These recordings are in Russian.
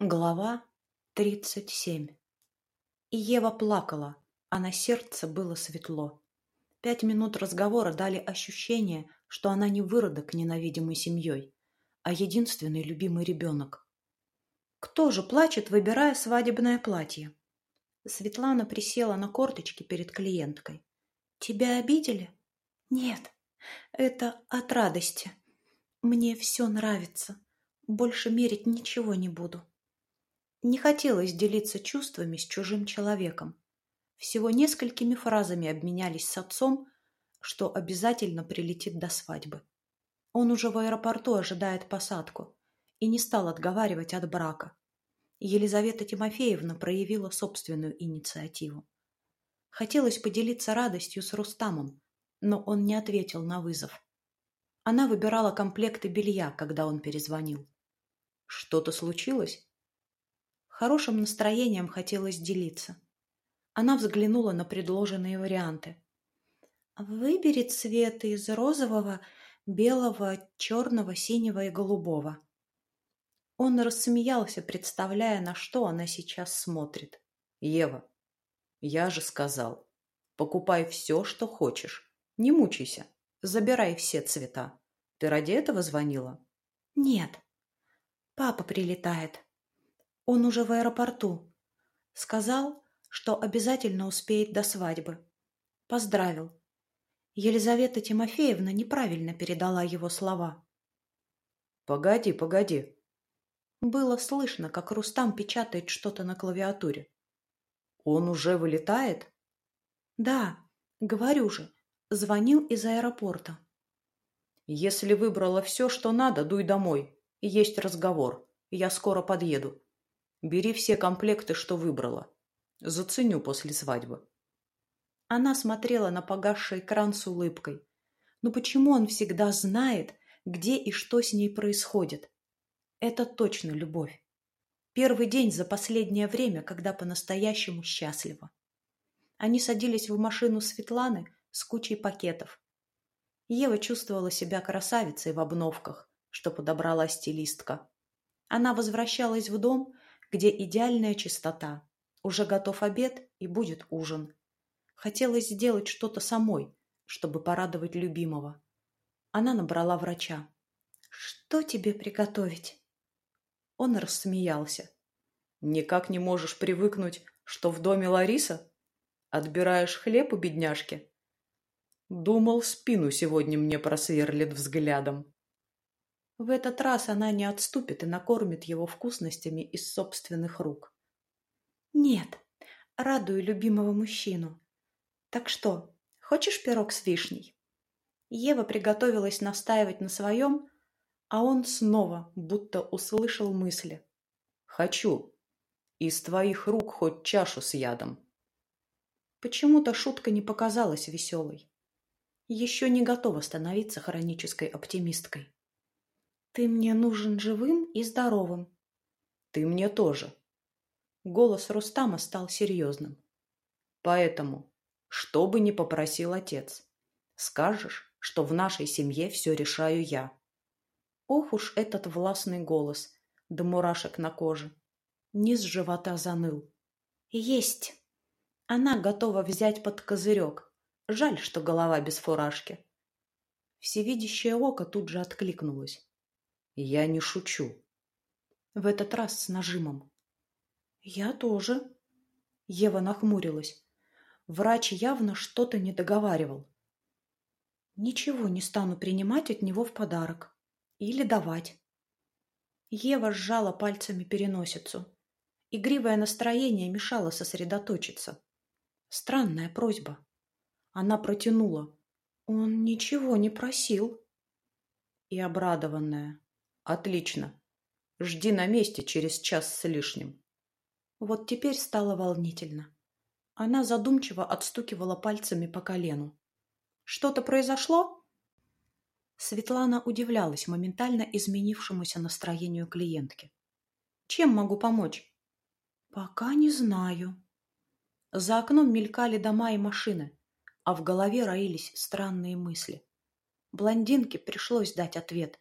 Глава тридцать семь. И Ева плакала, а на сердце было светло. Пять минут разговора дали ощущение, что она не выродок ненавидимой семьей, а единственный любимый ребенок. Кто же плачет, выбирая свадебное платье? Светлана присела на корточки перед клиенткой. Тебя обидели? Нет, это от радости. Мне все нравится. Больше мерить ничего не буду. Не хотелось делиться чувствами с чужим человеком. Всего несколькими фразами обменялись с отцом, что обязательно прилетит до свадьбы. Он уже в аэропорту ожидает посадку и не стал отговаривать от брака. Елизавета Тимофеевна проявила собственную инициативу. Хотелось поделиться радостью с Рустамом, но он не ответил на вызов. Она выбирала комплекты белья, когда он перезвонил. Что-то случилось? Хорошим настроением хотелось делиться. Она взглянула на предложенные варианты. Выбери цвет из розового, белого, черного, синего и голубого. Он рассмеялся, представляя, на что она сейчас смотрит. «Ева, я же сказал, покупай все, что хочешь. Не мучайся. Забирай все цвета. Ты ради этого звонила? Нет. Папа прилетает. Он уже в аэропорту. Сказал, что обязательно успеет до свадьбы. Поздравил. Елизавета Тимофеевна неправильно передала его слова. «Погоди, погоди». Было слышно, как Рустам печатает что-то на клавиатуре. «Он уже вылетает?» «Да, говорю же, Звонил из аэропорта. «Если выбрала все, что надо, дуй домой. Есть разговор. Я скоро подъеду. Бери все комплекты, что выбрала. Заценю после свадьбы». Она смотрела на погасший экран с улыбкой. Но почему он всегда знает, где и что с ней происходит? Это точно любовь. Первый день за последнее время, когда по-настоящему счастлива. Они садились в машину Светланы, с кучей пакетов. Ева чувствовала себя красавицей в обновках, что подобрала стилистка. Она возвращалась в дом, где идеальная чистота. Уже готов обед и будет ужин. Хотелось сделать что-то самой, чтобы порадовать любимого. Она набрала врача. «Что тебе приготовить?» Он рассмеялся. «Никак не можешь привыкнуть, что в доме Лариса? Отбираешь хлеб у бедняжки?» Думал, спину сегодня мне просверлит взглядом. В этот раз она не отступит и накормит его вкусностями из собственных рук. Нет, радую любимого мужчину. Так что, хочешь пирог с вишней? Ева приготовилась настаивать на своем, а он снова будто услышал мысли. «Хочу. Из твоих рук хоть чашу с ядом». Почему-то шутка не показалась веселой еще не готова становиться хронической оптимисткой. Ты мне нужен живым и здоровым. Ты мне тоже. Голос Рустама стал серьезным. Поэтому, что бы ни попросил отец, скажешь, что в нашей семье все решаю я. Ох уж этот властный голос, да мурашек на коже. Низ живота заныл. Есть. Она готова взять под козырек, Жаль, что голова без фуражки. Всевидящее око тут же откликнулось. Я не шучу. В этот раз с нажимом. Я тоже. Ева нахмурилась. Врач явно что-то не договаривал. Ничего не стану принимать от него в подарок. Или давать. Ева сжала пальцами переносицу. Игривое настроение мешало сосредоточиться. Странная просьба. Она протянула. Он ничего не просил. И обрадованная. Отлично. Жди на месте через час с лишним. Вот теперь стало волнительно. Она задумчиво отстукивала пальцами по колену. Что-то произошло? Светлана удивлялась моментально изменившемуся настроению клиентки. Чем могу помочь? Пока не знаю. За окном мелькали дома и машины а в голове роились странные мысли. Блондинке пришлось дать ответ.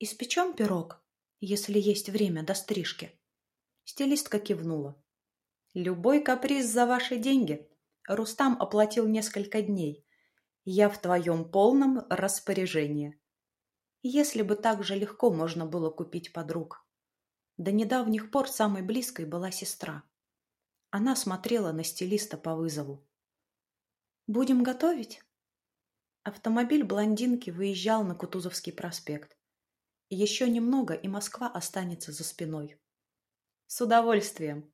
«Испечем пирог, если есть время до стрижки?» Стилистка кивнула. «Любой каприз за ваши деньги. Рустам оплатил несколько дней. Я в твоем полном распоряжении. Если бы так же легко можно было купить подруг. До недавних пор самой близкой была сестра. Она смотрела на стилиста по вызову. «Будем готовить?» Автомобиль блондинки выезжал на Кутузовский проспект. Еще немного, и Москва останется за спиной. «С удовольствием!»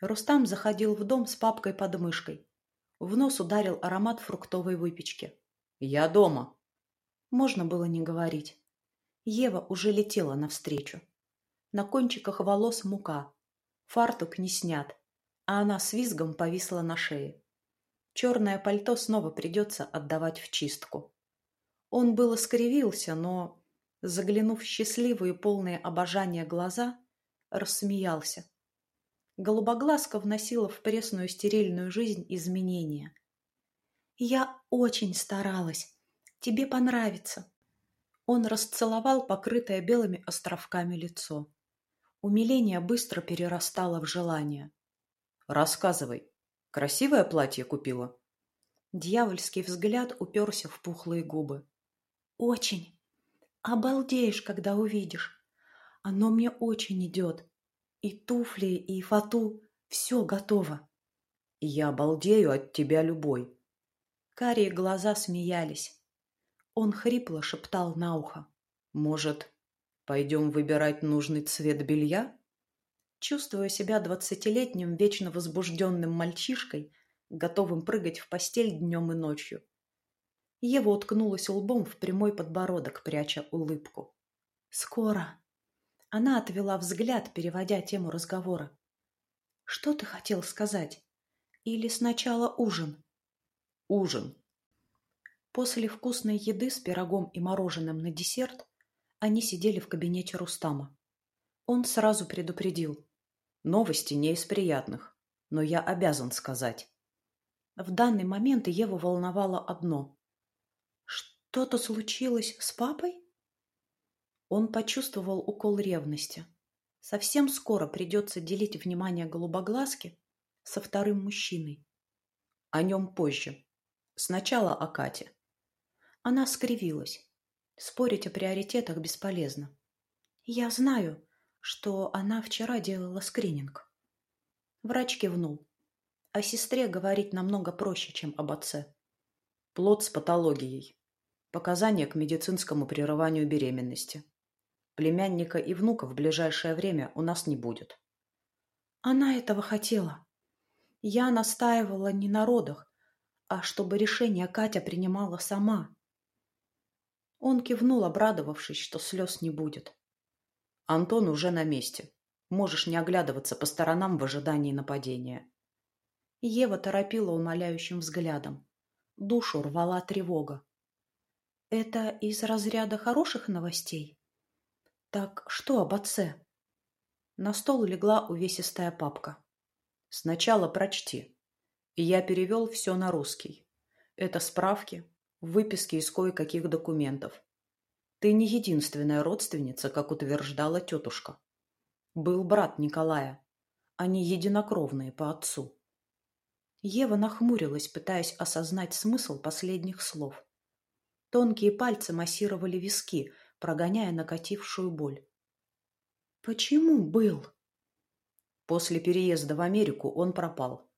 Рустам заходил в дом с папкой под мышкой. В нос ударил аромат фруктовой выпечки. «Я дома!» Можно было не говорить. Ева уже летела навстречу. На кончиках волос мука. Фартук не снят, а она с визгом повисла на шее. Черное пальто снова придется отдавать в чистку. Он было скривился, но, заглянув в счастливые полные обожания глаза, рассмеялся. Голубоглазка вносила в пресную стерильную жизнь изменения. «Я очень старалась. Тебе понравится». Он расцеловал покрытое белыми островками лицо. Умиление быстро перерастало в желание. «Рассказывай. Красивое платье купила?» Дьявольский взгляд уперся в пухлые губы. «Очень. Обалдеешь, когда увидишь. Оно мне очень идет. И туфли, и фату. Все готово». «Я обалдею от тебя любой». Карие глаза смеялись. Он хрипло шептал на ухо. «Может, Пойдем выбирать нужный цвет белья? Чувствуя себя двадцатилетним, вечно возбужденным мальчишкой, готовым прыгать в постель днем и ночью. Ева уткнулась лбом в прямой подбородок, пряча улыбку. «Скоро». Она отвела взгляд, переводя тему разговора. «Что ты хотел сказать? Или сначала ужин?» «Ужин». После вкусной еды с пирогом и мороженым на десерт они сидели в кабинете Рустама. Он сразу предупредил. Новости не из приятных, но я обязан сказать. В данный момент Еву волновало одно. Что-то случилось с папой? Он почувствовал укол ревности. Совсем скоро придется делить внимание голубоглазки со вторым мужчиной. О нем позже. Сначала о Кате. Она скривилась. Спорить о приоритетах бесполезно. Я знаю, что она вчера делала скрининг. Врач кивнул. О сестре говорить намного проще, чем об отце. Плод с патологией. Показания к медицинскому прерыванию беременности. Племянника и внука в ближайшее время у нас не будет. Она этого хотела. Я настаивала не на родах, а чтобы решение Катя принимала сама. Он кивнул, обрадовавшись, что слез не будет. Антон уже на месте. Можешь не оглядываться по сторонам в ожидании нападения. Ева торопила умоляющим взглядом. Душу рвала тревога. Это из разряда хороших новостей? Так что об отце? На стол легла увесистая папка. Сначала прочти. Я перевел все на русский. Это справки, выписки из кое-каких документов. Ты не единственная родственница, как утверждала тетушка. Был брат Николая. Они единокровные по отцу. Ева нахмурилась, пытаясь осознать смысл последних слов. Тонкие пальцы массировали виски, прогоняя накатившую боль. Почему был? После переезда в Америку он пропал.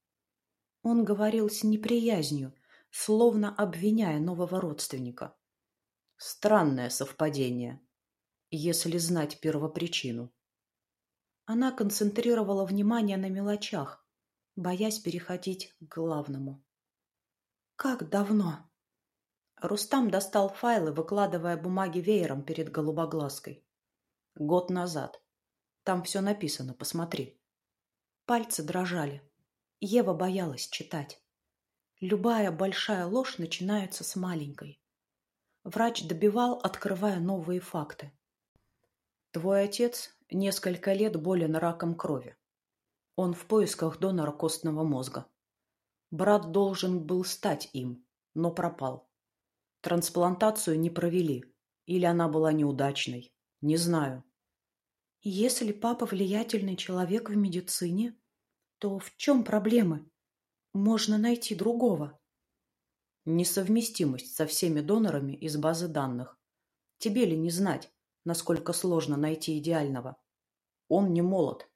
Он говорил с неприязнью, словно обвиняя нового родственника. Странное совпадение, если знать первопричину. Она концентрировала внимание на мелочах, боясь переходить к главному. «Как давно?» Рустам достал файлы, выкладывая бумаги веером перед голубоглазкой. «Год назад. Там все написано, посмотри». Пальцы дрожали. Ева боялась читать. Любая большая ложь начинается с маленькой. Врач добивал, открывая новые факты. Твой отец несколько лет болен раком крови. Он в поисках донора костного мозга. Брат должен был стать им, но пропал. Трансплантацию не провели. Или она была неудачной. Не знаю. Если папа влиятельный человек в медицине, то в чем проблемы? Можно найти другого. Несовместимость со всеми донорами из базы данных. Тебе ли не знать, насколько сложно найти идеального? Он не молод.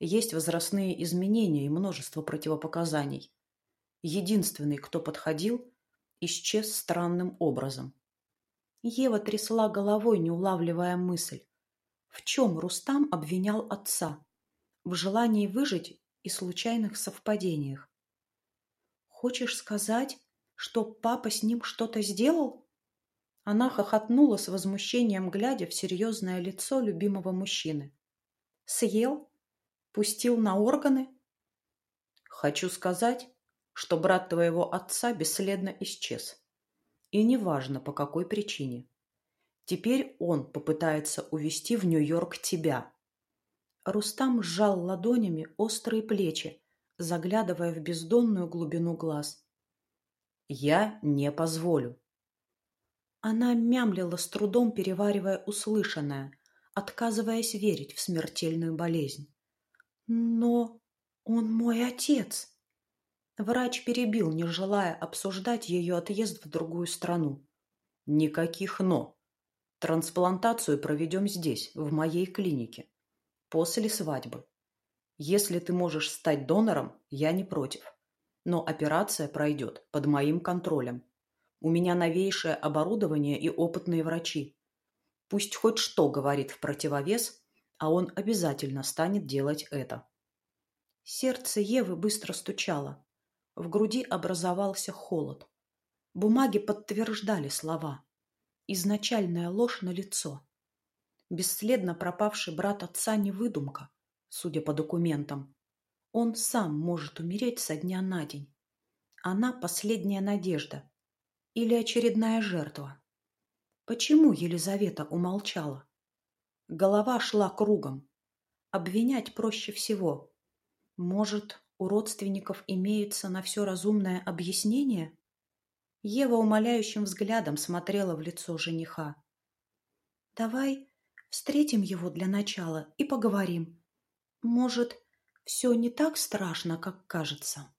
Есть возрастные изменения и множество противопоказаний. Единственный, кто подходил, исчез странным образом. Ева трясла головой, не улавливая мысль. В чем Рустам обвинял отца? В желании выжить и случайных совпадениях. «Хочешь сказать, что папа с ним что-то сделал?» Она хохотнула с возмущением, глядя в серьезное лицо любимого мужчины. «Съел? Пустил на органы?» «Хочу сказать, что брат твоего отца бесследно исчез. И неважно, по какой причине. Теперь он попытается увести в Нью-Йорк тебя. Рустам сжал ладонями острые плечи, заглядывая в бездонную глубину глаз. «Я не позволю». Она мямлила с трудом, переваривая услышанное, отказываясь верить в смертельную болезнь. «Но он мой отец!» Врач перебил, не желая обсуждать ее отъезд в другую страну. «Никаких «но». Трансплантацию проведем здесь, в моей клинике. После свадьбы. Если ты можешь стать донором, я не против. Но операция пройдет под моим контролем. У меня новейшее оборудование и опытные врачи. Пусть хоть что говорит в противовес, а он обязательно станет делать это. Сердце Евы быстро стучало. В груди образовался холод. Бумаги подтверждали слова. Изначальная ложь на лицо. Бесследно пропавший брат отца не выдумка, судя по документам. Он сам может умереть со дня на день. Она последняя надежда или очередная жертва. Почему Елизавета умолчала? Голова шла кругом. Обвинять проще всего. Может, у родственников имеется на все разумное объяснение? Ева умоляющим взглядом смотрела в лицо жениха. «Давай встретим его для начала и поговорим. Может, все не так страшно, как кажется?»